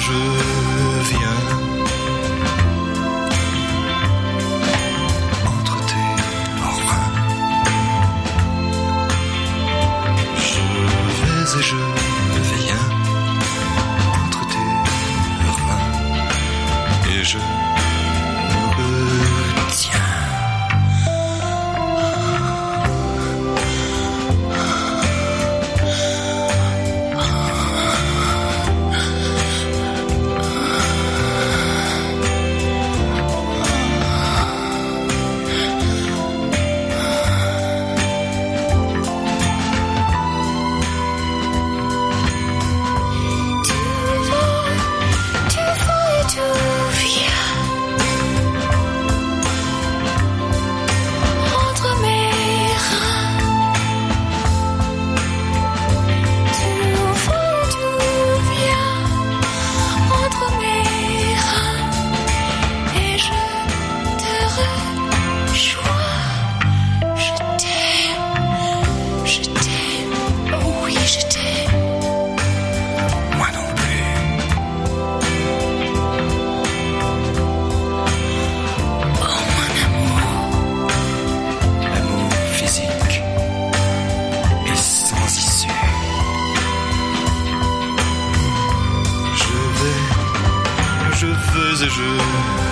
je viens entre tes parfums. Je vais et je des jeux.